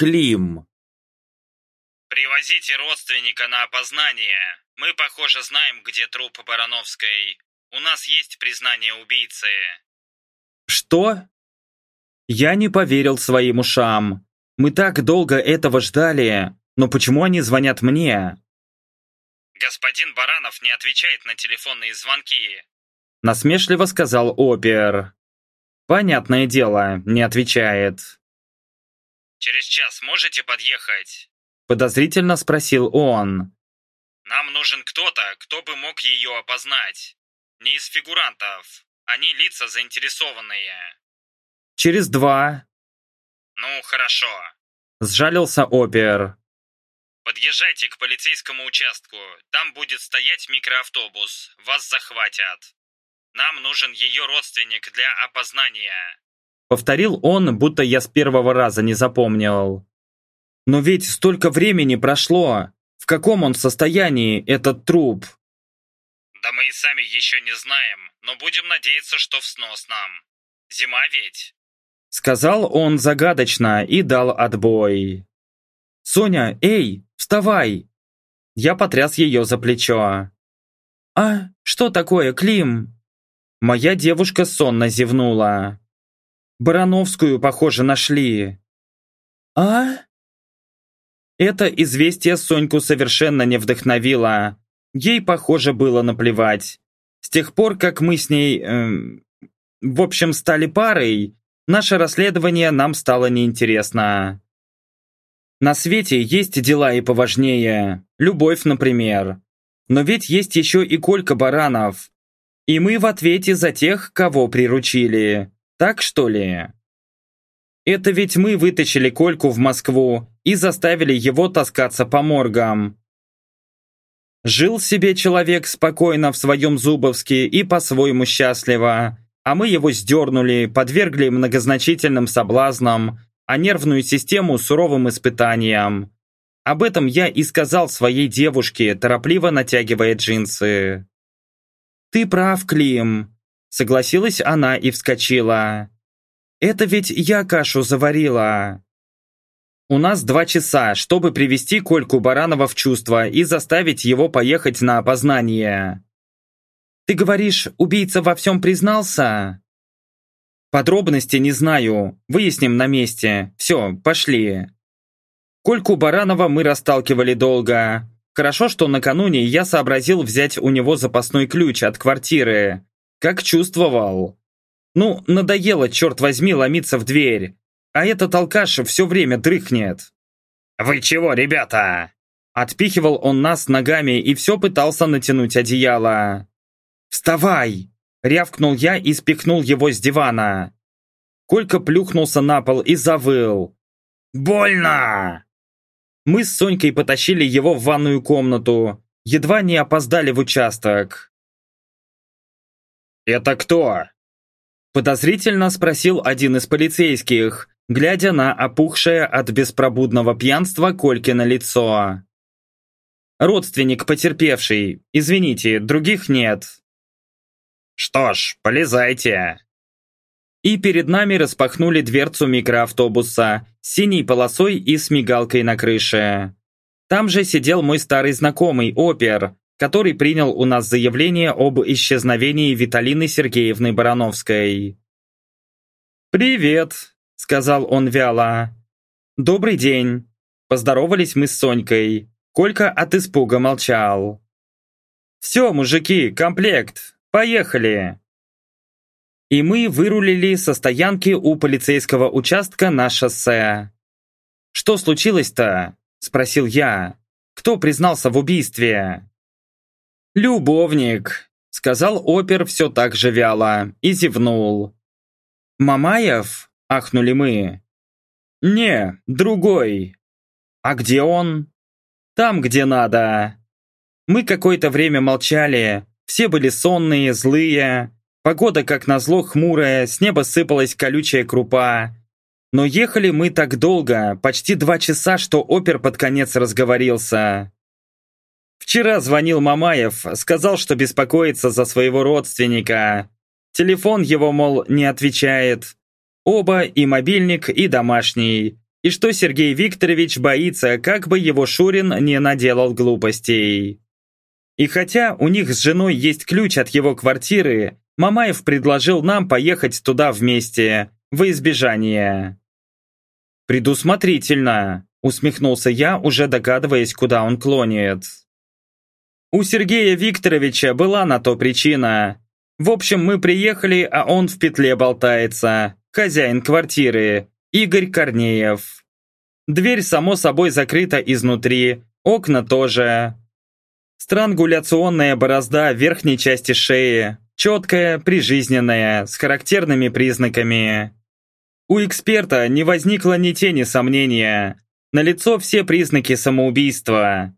Клим. Привозите родственника на опознание. Мы, похоже, знаем, где труп Барановской. У нас есть признание убийцы. Что? Я не поверил своим ушам. Мы так долго этого ждали, но почему они звонят мне? Господин Баранов не отвечает на телефонные звонки. Насмешливо сказал опер. Понятное дело, не отвечает. Через час можете подъехать? Подозрительно спросил он. Нам нужен кто-то, кто бы мог ее опознать. Не из фигурантов. Они лица заинтересованные. Через два. Ну, хорошо. Сжалился опер. Подъезжайте к полицейскому участку. Там будет стоять микроавтобус. Вас захватят. Нам нужен ее родственник для опознания. Повторил он, будто я с первого раза не запомнил. Но ведь столько времени прошло. В каком он состоянии, этот труп? Да мы и сами еще не знаем, но будем надеяться, что в сносном. Зима ведь. Сказал он загадочно и дал отбой. «Соня, эй, вставай!» Я потряс ее за плечо. «А, что такое, Клим?» Моя девушка сонно зевнула. «Барановскую, похоже, нашли». «А?» Это известие Соньку совершенно не вдохновило. Ей, похоже, было наплевать. С тех пор, как мы с ней... Эм, в общем, стали парой, наше расследование нам стало неинтересно. На свете есть дела и поважнее. Любовь, например. Но ведь есть еще и Колька Баранов. И мы в ответе за тех, кого приручили. Так что ли? Это ведь мы вытащили Кольку в Москву и заставили его таскаться по моргам. Жил себе человек спокойно в своем Зубовске и по-своему счастливо, а мы его сдернули, подвергли многозначительным соблазнам, а нервную систему суровым испытаниям. Об этом я и сказал своей девушке, торопливо натягивая джинсы. «Ты прав, Клим», — согласилась она и вскочила. «Это ведь я кашу заварила». У нас два часа, чтобы привести Кольку Баранова в чувство и заставить его поехать на опознание. Ты говоришь, убийца во всем признался? Подробности не знаю. Выясним на месте. Все, пошли. Кольку Баранова мы расталкивали долго. Хорошо, что накануне я сообразил взять у него запасной ключ от квартиры. Как чувствовал. Ну, надоело, черт возьми, ломиться в дверь. А этот алкаш все время дрыхнет. «Вы чего, ребята?» Отпихивал он нас ногами и все пытался натянуть одеяло. «Вставай!» — рявкнул я и спихнул его с дивана. Колька плюхнулся на пол и завыл. «Больно!» Мы с Сонькой потащили его в ванную комнату. Едва не опоздали в участок. «Это кто?» Подозрительно спросил один из полицейских, глядя на опухшее от беспробудного пьянства Колькино лицо. «Родственник потерпевший. Извините, других нет». «Что ж, полезайте». И перед нами распахнули дверцу микроавтобуса с синей полосой и с мигалкой на крыше. Там же сидел мой старый знакомый, опер, который принял у нас заявление об исчезновении Виталины Сергеевны Барановской. «Привет», — сказал он вяло. «Добрый день». Поздоровались мы с Сонькой. Колька от испуга молчал. «Все, мужики, комплект. Поехали!» И мы вырулили со стоянки у полицейского участка на шоссе. «Что случилось-то?» – спросил я. «Кто признался в убийстве?» «Любовник», – сказал опер все так же вяло и зевнул. «Мамаев?» Ахнули мы. «Не, другой». «А где он?» «Там, где надо». Мы какое-то время молчали. Все были сонные, злые. Погода, как назло, хмурая, с неба сыпалась колючая крупа. Но ехали мы так долго, почти два часа, что опер под конец разговорился. Вчера звонил Мамаев, сказал, что беспокоится за своего родственника. Телефон его, мол, не отвечает. Оба, и мобильник, и домашний. и что Сергей Викторович боится, как бы его Шурин не наделал глупостей. И хотя у них с женой есть ключ от его квартиры, Мамаев предложил нам поехать туда вместе, во избежание. «Предусмотрительно», — усмехнулся я, уже догадываясь, куда он клонит. У Сергея Викторовича была на то причина. В общем, мы приехали, а он в петле болтается. Хозяин квартиры, Игорь Корнеев. Дверь, само собой, закрыта изнутри, окна тоже. Странгуляционная борозда верхней части шеи, четкая, прижизненная, с характерными признаками. У эксперта не возникло ни тени сомнения. Налицо все признаки самоубийства.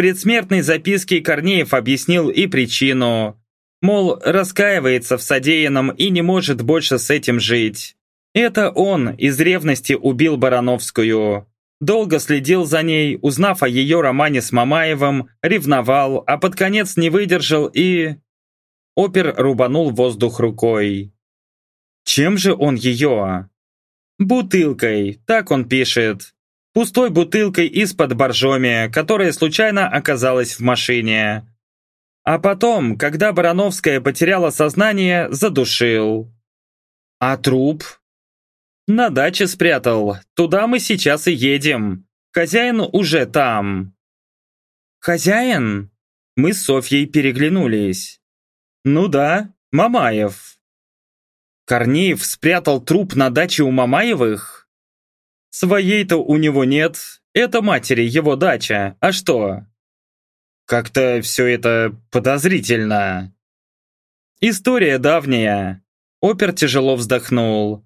Предсмертной записке Корнеев объяснил и причину. Мол, раскаивается в содеянном и не может больше с этим жить. Это он из ревности убил Барановскую. Долго следил за ней, узнав о ее романе с Мамаевым, ревновал, а под конец не выдержал и... Опер рубанул воздух рукой. Чем же он ее? Бутылкой, так он пишет. Пустой бутылкой из-под боржоми, которая случайно оказалась в машине. А потом, когда Барановская потеряла сознание, задушил. А труп? На даче спрятал. Туда мы сейчас и едем. Хозяин уже там. Хозяин? Мы с Софьей переглянулись. Ну да, Мамаев. Корнеев спрятал труп на даче у Мамаевых? Своей-то у него нет. Это матери его дача. А что? Как-то все это подозрительно. История давняя. Опер тяжело вздохнул.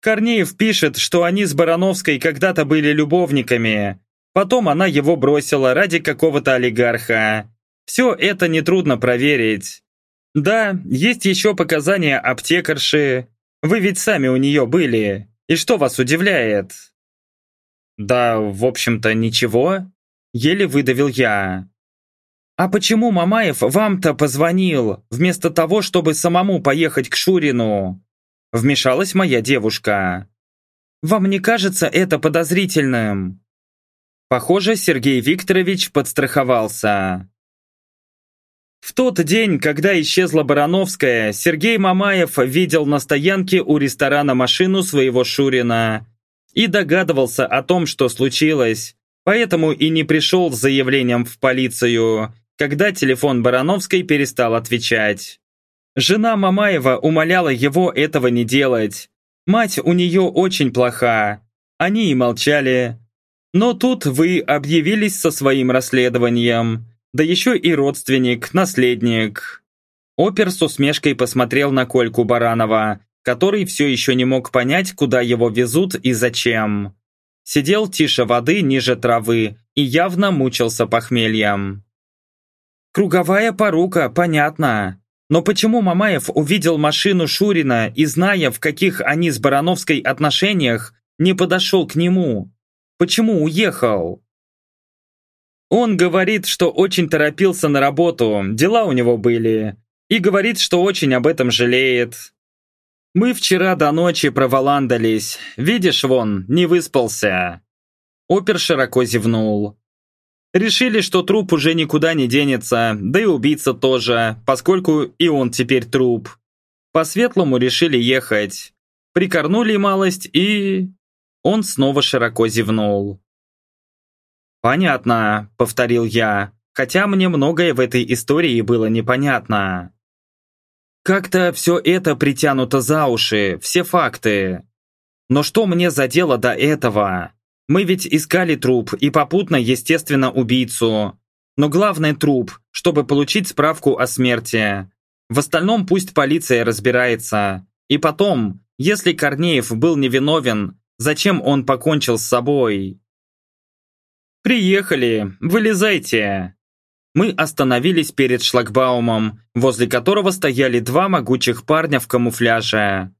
Корнеев пишет, что они с Барановской когда-то были любовниками. Потом она его бросила ради какого-то олигарха. Все это нетрудно проверить. Да, есть еще показания аптекарши. Вы ведь сами у нее были. И что вас удивляет? Да, в общем-то, ничего. Еле выдавил я. А почему Мамаев вам-то позвонил, вместо того, чтобы самому поехать к Шурину? Вмешалась моя девушка. Вам не кажется это подозрительным? Похоже, Сергей Викторович подстраховался. В тот день, когда исчезла Барановская, Сергей Мамаев видел на стоянке у ресторана машину своего Шурина и догадывался о том, что случилось, поэтому и не пришел с заявлением в полицию, когда телефон Барановской перестал отвечать. Жена Мамаева умоляла его этого не делать. Мать у нее очень плоха. Они и молчали. Но тут вы объявились со своим расследованием да еще и родственник, наследник. Опер с усмешкой посмотрел на Кольку Баранова, который все еще не мог понять, куда его везут и зачем. Сидел тише воды, ниже травы и явно мучился похмельем. «Круговая порука, понятно. Но почему Мамаев увидел машину Шурина и, зная, в каких они с Барановской отношениях, не подошел к нему? Почему уехал?» Он говорит, что очень торопился на работу, дела у него были. И говорит, что очень об этом жалеет. Мы вчера до ночи проволандались. Видишь, вон, не выспался. Опер широко зевнул. Решили, что труп уже никуда не денется, да и убийца тоже, поскольку и он теперь труп. По-светлому решили ехать. Прикорнули малость и... Он снова широко зевнул. «Понятно», — повторил я, хотя мне многое в этой истории было непонятно. Как-то все это притянуто за уши, все факты. Но что мне за дело до этого? Мы ведь искали труп и попутно, естественно, убийцу. Но главное труп, чтобы получить справку о смерти. В остальном пусть полиция разбирается. И потом, если Корнеев был невиновен, зачем он покончил с собой? «Приехали! Вылезайте!» Мы остановились перед шлагбаумом, возле которого стояли два могучих парня в камуфляже.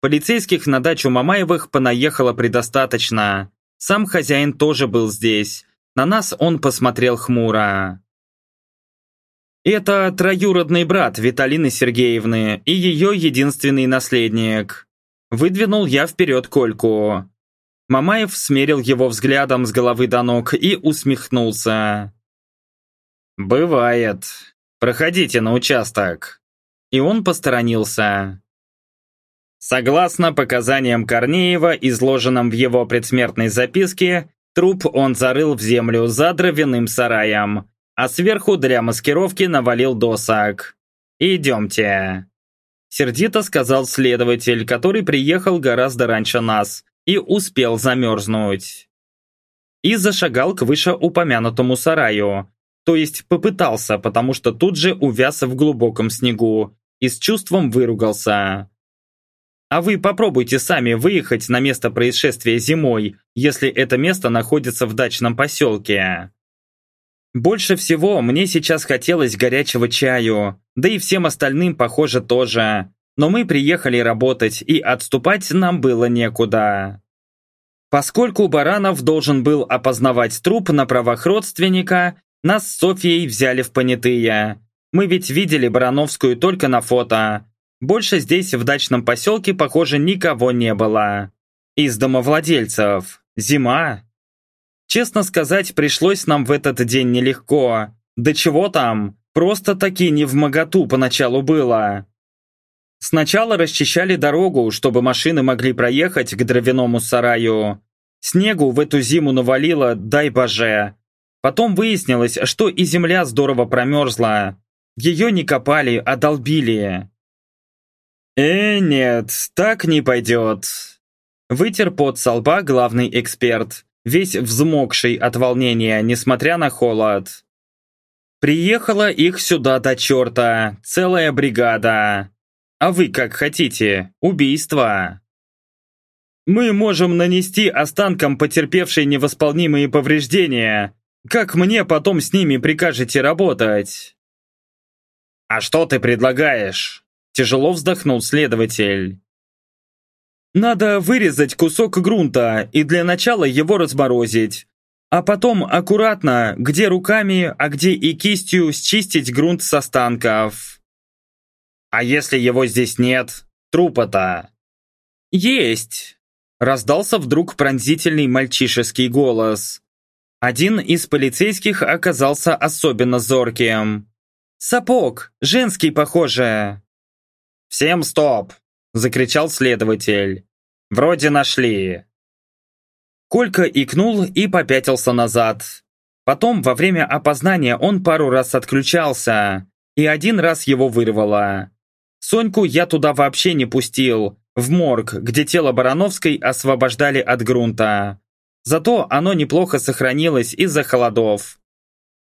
Полицейских на дачу Мамаевых понаехало предостаточно. Сам хозяин тоже был здесь. На нас он посмотрел хмуро. Это троюродный брат Виталины Сергеевны и ее единственный наследник. Выдвинул я вперед Кольку. Мамаев смерил его взглядом с головы до ног и усмехнулся. «Бывает. Проходите на участок». И он посторонился. Согласно показаниям Корнеева, изложенным в его предсмертной записке, труп он зарыл в землю за дровяным сараем, а сверху для маскировки навалил досок. «Идемте». Сердито сказал следователь, который приехал гораздо раньше нас и успел замерзнуть. И зашагал к вышеупомянутому сараю, то есть попытался, потому что тут же увяз в глубоком снегу и с чувством выругался. А вы попробуйте сами выехать на место происшествия зимой, если это место находится в дачном поселке. Больше всего мне сейчас хотелось горячего чаю, да и всем остальным, похоже, тоже. Но мы приехали работать, и отступать нам было некуда. Поскольку Баранов должен был опознавать труп на правах родственника, нас с Софьей взяли в понятые. Мы ведь видели Барановскую только на фото. Больше здесь, в дачном поселке, похоже, никого не было. Из домовладельцев. Зима. Честно сказать, пришлось нам в этот день нелегко. Да чего там, просто-таки не в моготу поначалу было. Сначала расчищали дорогу, чтобы машины могли проехать к дровяному сараю. Снегу в эту зиму навалило, дай боже. Потом выяснилось, что и земля здорово промерзла. Ее не копали, а долбили. «Э, нет, так не пойдет», Вытер под со лба главный эксперт весь взмокший от волнения, несмотря на холод. Приехала их сюда до черта, целая бригада. А вы как хотите, убийство. Мы можем нанести останкам потерпевшей невосполнимые повреждения. Как мне потом с ними прикажете работать? А что ты предлагаешь? Тяжело вздохнул следователь. Надо вырезать кусок грунта и для начала его разморозить. А потом аккуратно, где руками, а где и кистью, счистить грунт с останков. А если его здесь нет? Трупа-то? Есть! Раздался вдруг пронзительный мальчишеский голос. Один из полицейских оказался особенно зорким. «Сапог! Женский, похоже!» «Всем стоп!» Закричал следователь. «Вроде нашли». Колька икнул и попятился назад. Потом, во время опознания, он пару раз отключался, и один раз его вырвало. Соньку я туда вообще не пустил, в морг, где тело Барановской освобождали от грунта. Зато оно неплохо сохранилось из-за холодов.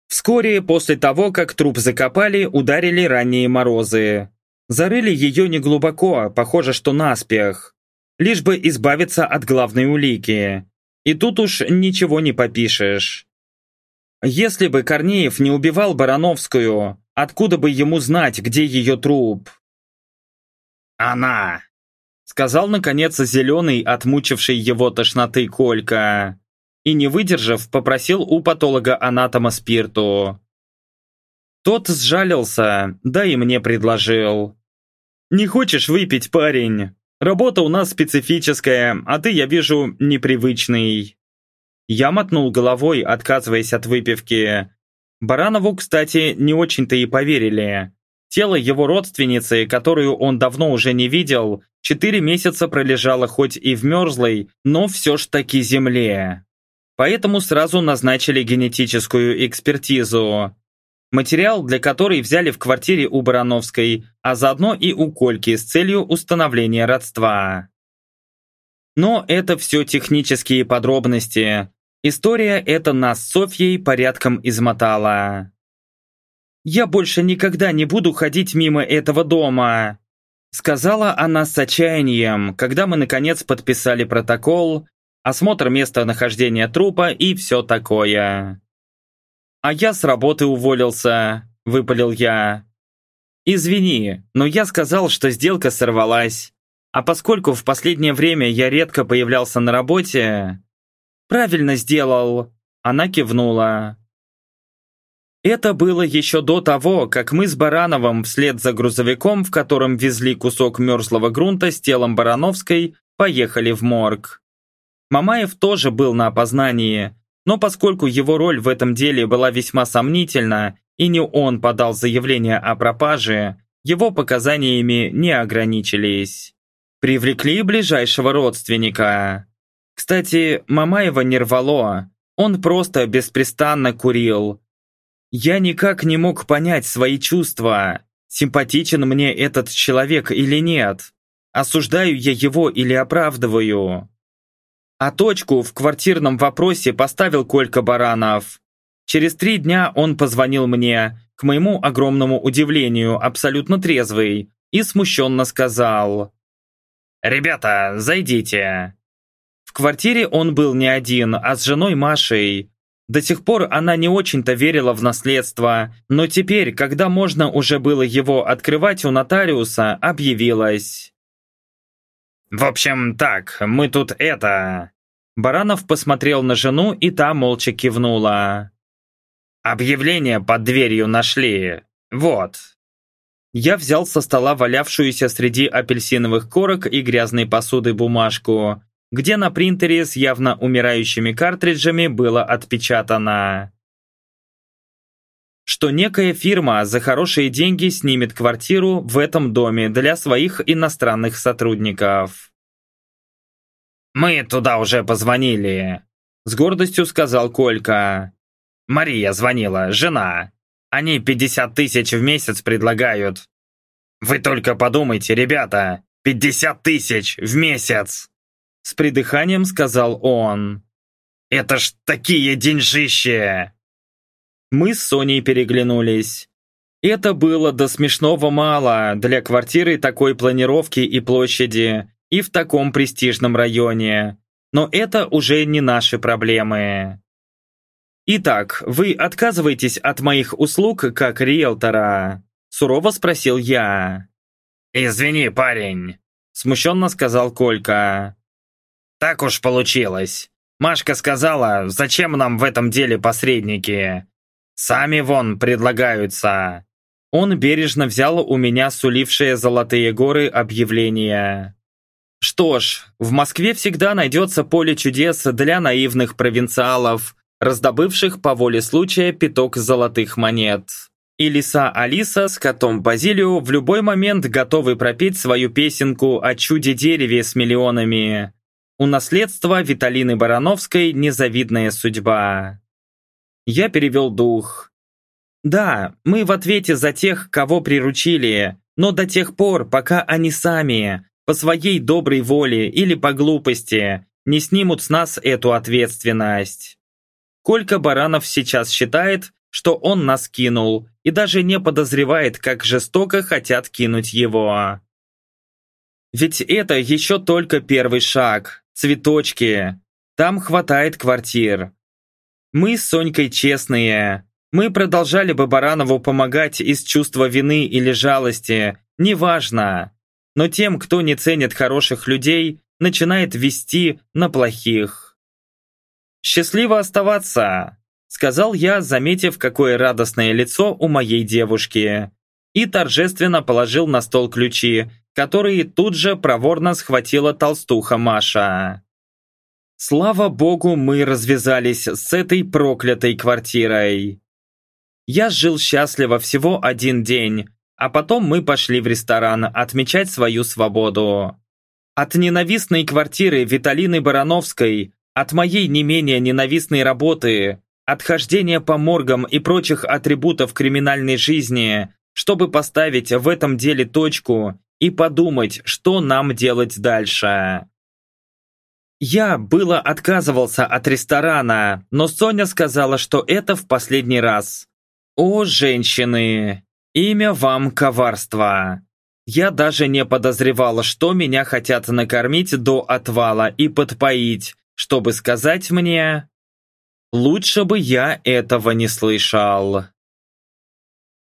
Вскоре после того, как труп закопали, ударили ранние морозы. Зарыли ее неглубоко, похоже, что наспех. Лишь бы избавиться от главной улики. И тут уж ничего не попишешь. Если бы Корнеев не убивал Барановскую, откуда бы ему знать, где ее труп? «Она!» Сказал, наконец, зеленый, отмучивший его тошноты Колька. И, не выдержав, попросил у патолога-анатома спирту. Тот сжалился, да и мне предложил. «Не хочешь выпить, парень? Работа у нас специфическая, а ты, я вижу, непривычный». Я мотнул головой, отказываясь от выпивки. Баранову, кстати, не очень-то и поверили. Тело его родственницы, которую он давно уже не видел, четыре месяца пролежало хоть и в мерзлой, но все ж таки земле. Поэтому сразу назначили генетическую экспертизу. Материал, для которой взяли в квартире у Барановской, а заодно и у Кольки с целью установления родства. Но это все технические подробности. История эта нас с Софьей порядком измотала. «Я больше никогда не буду ходить мимо этого дома», сказала она с отчаянием, когда мы наконец подписали протокол, осмотр места нахождения трупа и все такое. «А я с работы уволился», — выпалил я. «Извини, но я сказал, что сделка сорвалась. А поскольку в последнее время я редко появлялся на работе...» «Правильно сделал», — она кивнула. Это было еще до того, как мы с Барановым вслед за грузовиком, в котором везли кусок мерзлого грунта с телом Барановской, поехали в морг. Мамаев тоже был на опознании, но поскольку его роль в этом деле была весьма сомнительна, и не он подал заявление о пропаже, его показаниями не ограничились. Привлекли ближайшего родственника. Кстати, Мамаева не рвало, он просто беспрестанно курил. Я никак не мог понять свои чувства, симпатичен мне этот человек или нет, осуждаю я его или оправдываю. А точку в квартирном вопросе поставил Колька Баранов. Через три дня он позвонил мне, к моему огромному удивлению, абсолютно трезвый, и смущенно сказал. «Ребята, зайдите». В квартире он был не один, а с женой Машей. До сих пор она не очень-то верила в наследство, но теперь, когда можно уже было его открывать у нотариуса, объявилась. «В общем, так, мы тут это...» Баранов посмотрел на жену, и та молча кивнула. «Объявление под дверью нашли. Вот». Я взял со стола валявшуюся среди апельсиновых корок и грязной посуды бумажку, где на принтере с явно умирающими картриджами было отпечатано что некая фирма за хорошие деньги снимет квартиру в этом доме для своих иностранных сотрудников. «Мы туда уже позвонили», — с гордостью сказал Колька. «Мария звонила, жена. Они 50 тысяч в месяц предлагают. Вы только подумайте, ребята, 50 тысяч в месяц!» С придыханием сказал он. «Это ж такие деньжища!» Мы с Соней переглянулись. Это было до смешного мало для квартиры такой планировки и площади, и в таком престижном районе. Но это уже не наши проблемы. «Итак, вы отказываетесь от моих услуг как риэлтора?» Сурово спросил я. «Извини, парень», смущенно сказал Колька. «Так уж получилось. Машка сказала, зачем нам в этом деле посредники? Сами вон предлагаются. Он бережно взял у меня сулившие золотые горы объявления. Что ж, в Москве всегда найдется поле чудес для наивных провинциалов, раздобывших по воле случая пяток золотых монет. И лиса Алиса с котом Базилио в любой момент готовы пропеть свою песенку о чуде-дереве с миллионами. У наследства Виталины Барановской незавидная судьба. Я перевел дух. Да, мы в ответе за тех, кого приручили, но до тех пор, пока они сами, по своей доброй воле или по глупости, не снимут с нас эту ответственность. Колька Баранов сейчас считает, что он нас кинул, и даже не подозревает, как жестоко хотят кинуть его. Ведь это еще только первый шаг, цветочки. Там хватает квартир, мы с Сонькой честные. Мы продолжали бы Баранову помогать из чувства вины или жалости, неважно. Но тем, кто не ценит хороших людей, начинает вести на плохих. «Счастливо оставаться!» Сказал я, заметив, какое радостное лицо у моей девушки. И торжественно положил на стол ключи, которые тут же проворно схватила толстуха Маша. Слава богу, мы развязались с этой проклятой квартирой. Я жил счастливо всего один день, а потом мы пошли в ресторан отмечать свою свободу. От ненавистной квартиры Виталины Барановской, от моей не менее ненавистной работы, от хождения по моргам и прочих атрибутов криминальной жизни, чтобы поставить в этом деле точку и подумать, что нам делать дальше. Я было отказывался от ресторана, но Соня сказала, что это в последний раз. О, женщины! Имя вам коварство! Я даже не подозревала, что меня хотят накормить до отвала и подпоить, чтобы сказать мне... Лучше бы я этого не слышал.